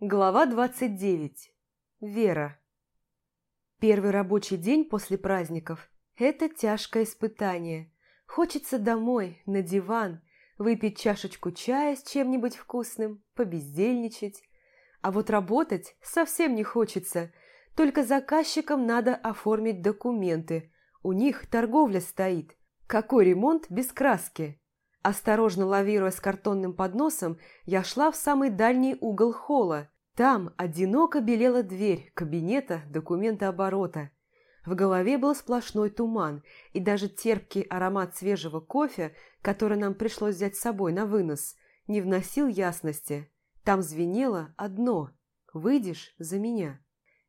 Глава 29. Вера. Первый рабочий день после праздников – это тяжкое испытание. Хочется домой, на диван, выпить чашечку чая с чем-нибудь вкусным, побездельничать. А вот работать совсем не хочется, только заказчикам надо оформить документы. У них торговля стоит. Какой ремонт без краски? Осторожно лавируя с картонным подносом, я шла в самый дальний угол холла. Там одиноко белела дверь кабинета документа оборота. В голове был сплошной туман, и даже терпкий аромат свежего кофе, который нам пришлось взять с собой на вынос, не вносил ясности. Там звенело одно «Выйдешь за меня».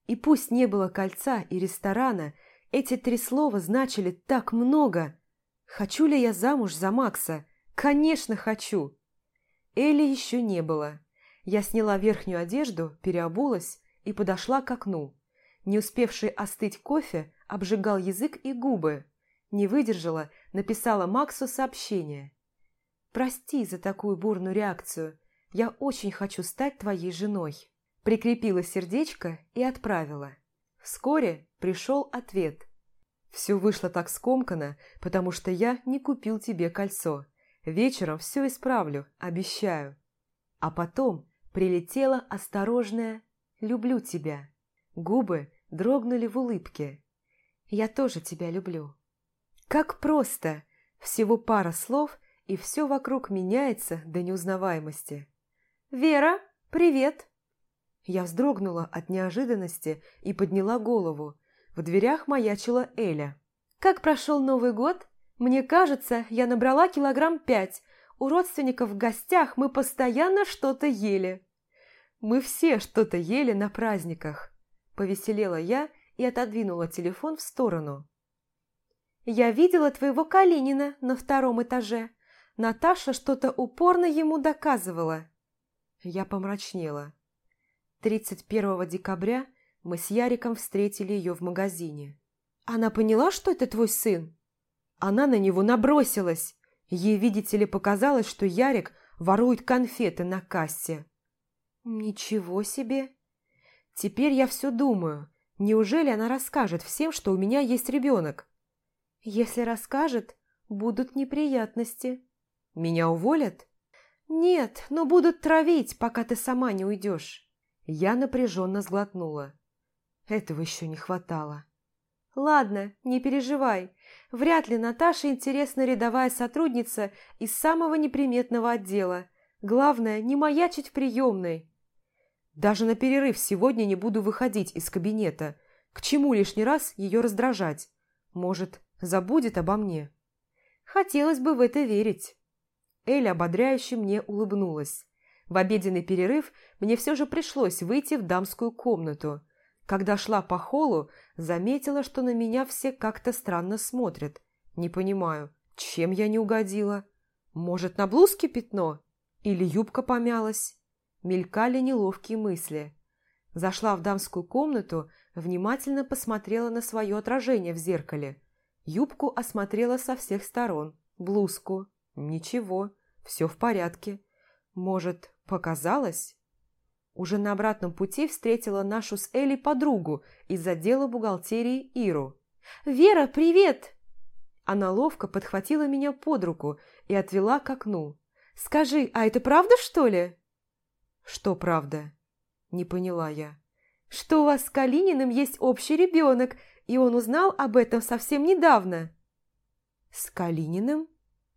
И пусть не было кольца и ресторана, эти три слова значили так много. Хочу ли я замуж за Макса? Конечно, хочу. Элли еще не было. Я сняла верхнюю одежду, переобулась и подошла к окну. Не успевший остыть кофе обжигал язык и губы. Не выдержала, написала Максу сообщение. «Прости за такую бурную реакцию. Я очень хочу стать твоей женой». Прикрепила сердечко и отправила. Вскоре пришел ответ. «Все вышло так скомканно, потому что я не купил тебе кольцо. Вечером все исправлю, обещаю. А потом прилетела осторожная «люблю тебя». Губы дрогнули в улыбке. «Я тоже тебя люблю». Как просто! Всего пара слов, и все вокруг меняется до неузнаваемости. «Вера, привет!» Я вздрогнула от неожиданности и подняла голову. В дверях маячила Эля. «Как прошел Новый год?» Мне кажется, я набрала килограмм пять. У родственников в гостях мы постоянно что-то ели. Мы все что-то ели на праздниках. Повеселела я и отодвинула телефон в сторону. Я видела твоего Калинина на втором этаже. Наташа что-то упорно ему доказывала. Я помрачнела. 31 декабря мы с Яриком встретили ее в магазине. Она поняла, что это твой сын? Она на него набросилась. Ей, видите ли, показалось, что Ярик ворует конфеты на кассе. Ничего себе! Теперь я все думаю. Неужели она расскажет всем, что у меня есть ребенок? Если расскажет, будут неприятности. Меня уволят? Нет, но будут травить, пока ты сама не уйдешь. Я напряженно сглотнула. Этого еще не хватало. Ладно, не переживай. Вряд ли Наташа интересная рядовая сотрудница из самого неприметного отдела. Главное, не маячить в приемной. Даже на перерыв сегодня не буду выходить из кабинета. К чему лишний раз ее раздражать? Может, забудет обо мне? Хотелось бы в это верить. Эля ободряюще мне улыбнулась. В обеденный перерыв мне все же пришлось выйти в дамскую комнату. Когда шла по холлу, заметила, что на меня все как-то странно смотрят. Не понимаю, чем я не угодила? Может, на блузке пятно? Или юбка помялась? Мелькали неловкие мысли. Зашла в дамскую комнату, внимательно посмотрела на свое отражение в зеркале. Юбку осмотрела со всех сторон. Блузку. Ничего, все в порядке. Может, показалось? Уже на обратном пути встретила нашу с Элли подругу из отдела бухгалтерии Иру. «Вера, привет!» Она ловко подхватила меня под руку и отвела к окну. «Скажи, а это правда, что ли?» «Что правда?» Не поняла я. «Что у вас с Калининым есть общий ребенок, и он узнал об этом совсем недавно». «С Калининым?»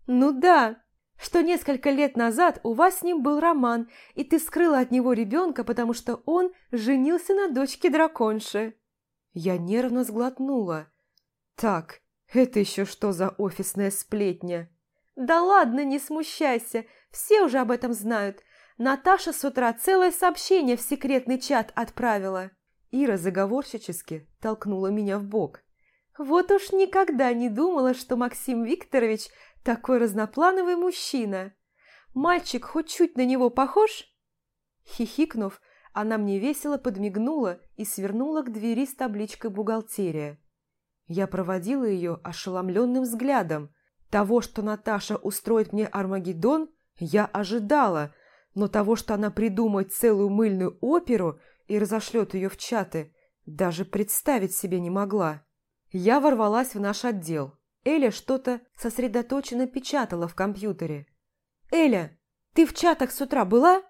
«Ну да, что несколько лет назад у вас с ним был роман, и ты скрыла от него ребенка, потому что он женился на дочке драконши». Я нервно сглотнула. «Так, это еще что за офисная сплетня?» «Да ладно, не смущайся, все уже об этом знают. Наташа с утра целое сообщение в секретный чат отправила». Ира заговорщически толкнула меня в бок. «Вот уж никогда не думала, что Максим Викторович такой разноплановый мужчина. Мальчик хоть чуть на него похож?» Хихикнув, она мне весело подмигнула и свернула к двери с табличкой «Бухгалтерия». Я проводила ее ошеломленным взглядом. Того, что Наташа устроит мне Армагеддон, я ожидала, но того, что она придумает целую мыльную оперу и разошлет ее в чаты, даже представить себе не могла. Я ворвалась в наш отдел. Эля что-то сосредоточенно печатала в компьютере. «Эля, ты в чатах с утра была?»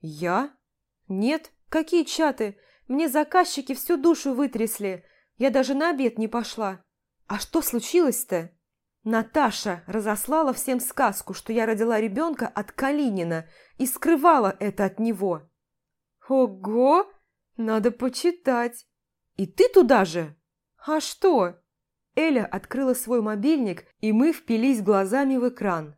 «Я? Нет, какие чаты? Мне заказчики всю душу вытрясли. Я даже на обед не пошла. А что случилось-то?» Наташа разослала всем сказку, что я родила ребенка от Калинина и скрывала это от него. «Ого! Надо почитать! И ты туда же? А что?» Эля открыла свой мобильник, и мы впились глазами в экран.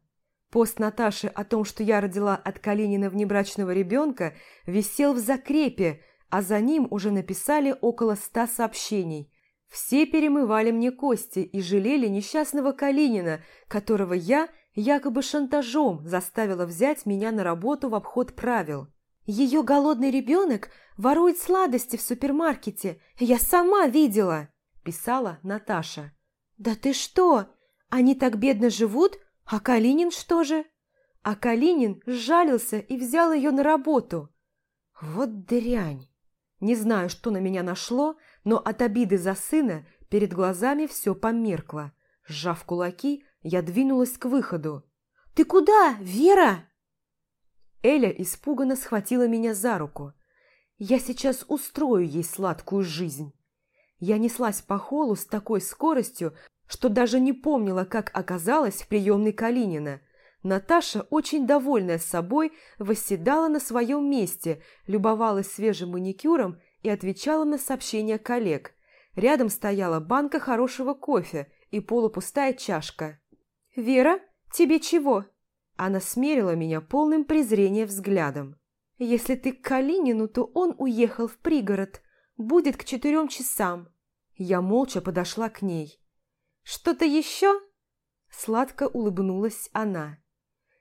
Пост Наташи о том, что я родила от Калинина внебрачного ребенка, висел в закрепе, а за ним уже написали около ста сообщений. Все перемывали мне кости и жалели несчастного Калинина, которого я якобы шантажом заставила взять меня на работу в обход правил. Ее голодный ребенок ворует сладости в супермаркете, я сама видела, писала Наташа. Да ты что? Они так бедно живут, а Калинин что же? А Калинин сжалился и взял ее на работу. Вот дрянь. Не знаю, что на меня нашло, но от обиды за сына перед глазами все померкло. Сжав кулаки, я двинулась к выходу. «Ты куда, Вера?» Эля испуганно схватила меня за руку. «Я сейчас устрою ей сладкую жизнь». Я неслась по холу с такой скоростью, что даже не помнила, как оказалась в приемной Калинина. Наташа, очень довольная собой, восседала на своем месте, любовалась свежим маникюром и отвечала на сообщения коллег. Рядом стояла банка хорошего кофе и полупустая чашка. «Вера, тебе чего?» Она смерила меня полным презрения взглядом. «Если ты к Калинину, то он уехал в пригород. Будет к четырем часам». Я молча подошла к ней. «Что-то еще?» Сладко улыбнулась она.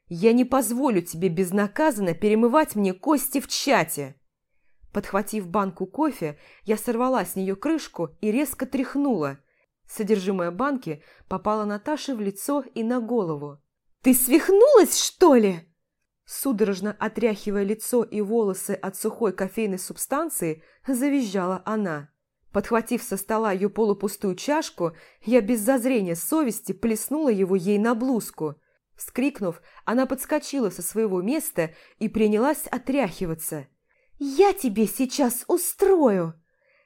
«Я не позволю тебе безнаказанно перемывать мне кости в чате!» Подхватив банку кофе, я сорвала с нее крышку и резко тряхнула. Содержимое банки попало Наташе в лицо и на голову. «Ты свихнулась, что ли?» Судорожно отряхивая лицо и волосы от сухой кофейной субстанции, завизжала она. Подхватив со стола ее полупустую чашку, я без зазрения совести плеснула его ей на блузку. Вскрикнув, она подскочила со своего места и принялась отряхиваться – «Я тебе сейчас устрою!»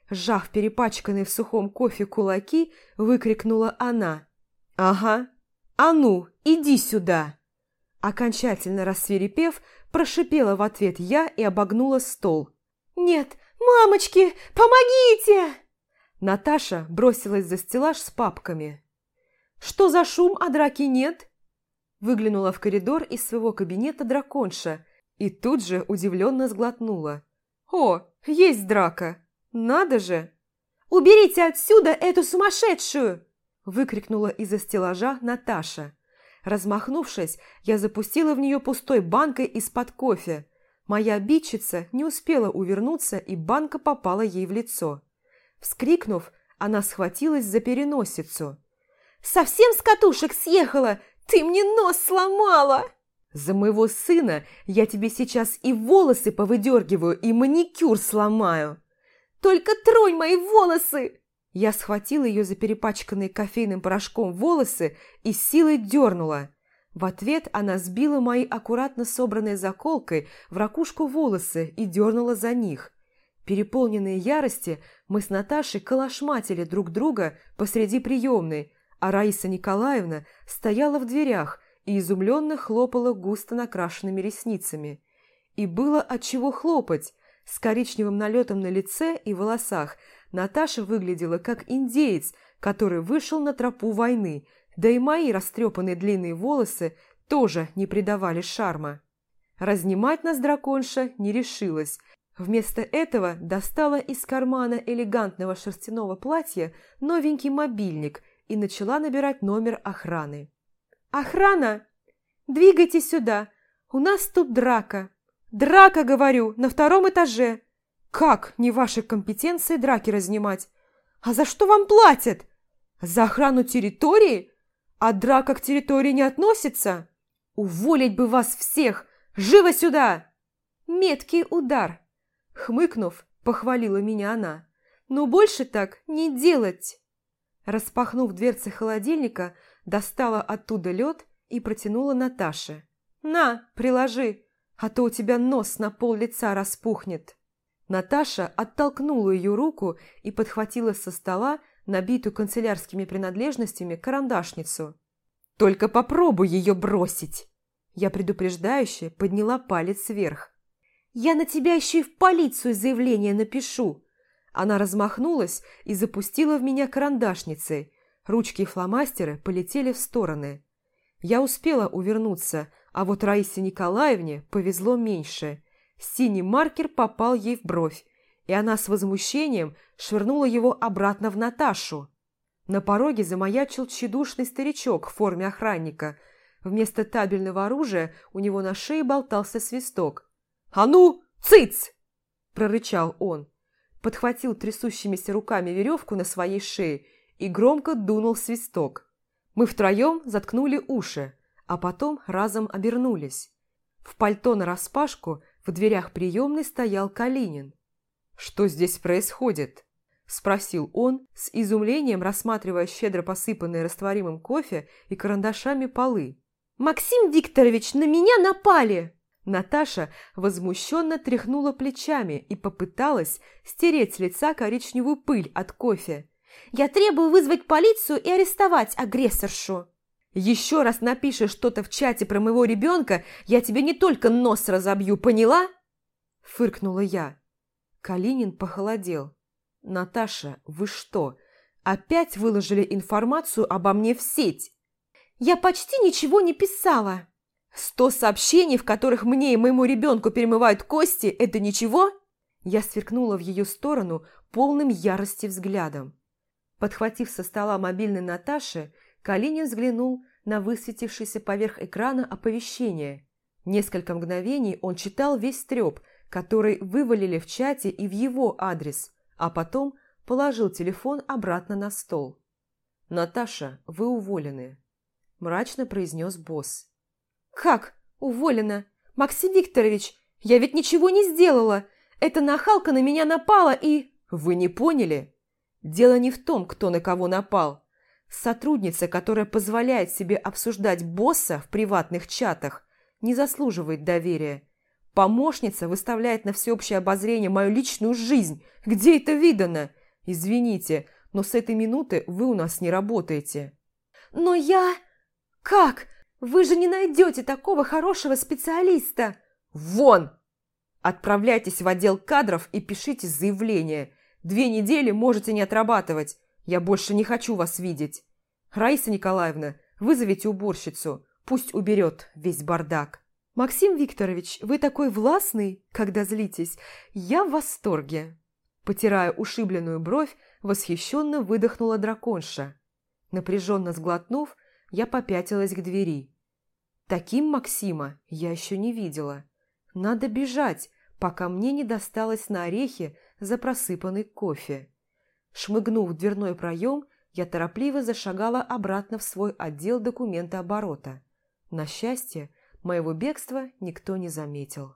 Сжав перепачканные в сухом кофе кулаки, выкрикнула она. «Ага, а ну, иди сюда!» Окончательно рассверепев, прошипела в ответ я и обогнула стол. «Нет, мамочки, помогите!» Наташа бросилась за стеллаж с папками. «Что за шум, а драки нет?» Выглянула в коридор из своего кабинета драконша и тут же удивленно сглотнула. «О, есть драка! Надо же!» «Уберите отсюда эту сумасшедшую!» выкрикнула из-за стеллажа Наташа. Размахнувшись, я запустила в нее пустой банкой из-под кофе. Моя обидчица не успела увернуться, и банка попала ей в лицо. Вскрикнув, она схватилась за переносицу. «Совсем с катушек съехала! Ты мне нос сломала!» За моего сына я тебе сейчас и волосы повыдергиваю, и маникюр сломаю. Только тронь мои волосы!» Я схватила ее за перепачканные кофейным порошком волосы и силой дернула. В ответ она сбила мои аккуратно собранные заколкой в ракушку волосы и дернула за них. Переполненные ярости, мы с Наташей калашматили друг друга посреди приемной, а Раиса Николаевна стояла в дверях, и изумленно хлопала густо накрашенными ресницами. И было от чего хлопать. С коричневым налетом на лице и волосах Наташа выглядела как индеец, который вышел на тропу войны, да и мои растрепанные длинные волосы тоже не придавали шарма. Разнимать нас драконша не решилась. Вместо этого достала из кармана элегантного шерстяного платья новенький мобильник и начала набирать номер охраны. «Охрана! Двигайте сюда! У нас тут драка! Драка, говорю, на втором этаже! Как не вашей компетенции драки разнимать? А за что вам платят? За охрану территории? А драка к территории не относится? Уволить бы вас всех! Живо сюда!» «Меткий удар!» Хмыкнув, похвалила меня она. «Но больше так не делать!» Распахнув дверцы холодильника, достала оттуда лед и протянула Наташе. «На, приложи, а то у тебя нос на пол лица распухнет». Наташа оттолкнула ее руку и подхватила со стола набитую канцелярскими принадлежностями карандашницу. «Только попробуй ее бросить!» Я предупреждающе подняла палец вверх. «Я на тебя еще и в полицию заявление напишу!» Она размахнулась и запустила в меня карандашницей. Ручки и фломастеры полетели в стороны. Я успела увернуться, а вот Раисе Николаевне повезло меньше. Синий маркер попал ей в бровь, и она с возмущением швырнула его обратно в Наташу. На пороге замаячил тщедушный старичок в форме охранника. Вместо табельного оружия у него на шее болтался свисток. «А ну, цыц!» – прорычал он. Подхватил трясущимися руками веревку на своей шее и громко дунул свисток. Мы втроем заткнули уши, а потом разом обернулись. В пальто нараспашку в дверях приемной стоял Калинин. «Что здесь происходит?» – спросил он, с изумлением рассматривая щедро посыпанные растворимым кофе и карандашами полы. «Максим Викторович, на меня напали!» Наташа возмущенно тряхнула плечами и попыталась стереть с лица коричневую пыль от кофе. «Я требую вызвать полицию и арестовать агрессоршу!» «Еще раз напишешь что-то в чате про моего ребенка, я тебе не только нос разобью, поняла?» Фыркнула я. Калинин похолодел. «Наташа, вы что, опять выложили информацию обо мне в сеть?» «Я почти ничего не писала!» «Сто сообщений, в которых мне и моему ребенку перемывают кости, это ничего?» Я сверкнула в ее сторону полным ярости взглядом. Подхватив со стола мобильный Наташи, Калинин взглянул на высветившееся поверх экрана оповещение. Несколько мгновений он читал весь треп – который вывалили в чате и в его адрес, а потом положил телефон обратно на стол. «Наташа, вы уволены», – мрачно произнес босс. «Как? Уволена? Максим Викторович, я ведь ничего не сделала! Эта нахалка на меня напала и...» «Вы не поняли? Дело не в том, кто на кого напал. Сотрудница, которая позволяет себе обсуждать босса в приватных чатах, не заслуживает доверия. Помощница выставляет на всеобщее обозрение мою личную жизнь. Где это видано? Извините, но с этой минуты вы у нас не работаете. Но я... Как? Вы же не найдете такого хорошего специалиста. Вон! Отправляйтесь в отдел кадров и пишите заявление. Две недели можете не отрабатывать. Я больше не хочу вас видеть. Раиса Николаевна, вызовите уборщицу. Пусть уберет весь бардак. «Максим Викторович, вы такой властный, когда злитесь. Я в восторге!» Потирая ушибленную бровь, восхищенно выдохнула драконша. Напряженно сглотнув, я попятилась к двери. Таким Максима я еще не видела. Надо бежать, пока мне не досталось на орехи за просыпанный кофе. Шмыгнув в дверной проем, я торопливо зашагала обратно в свой отдел документа оборота. На счастье, Моего бегства никто не заметил.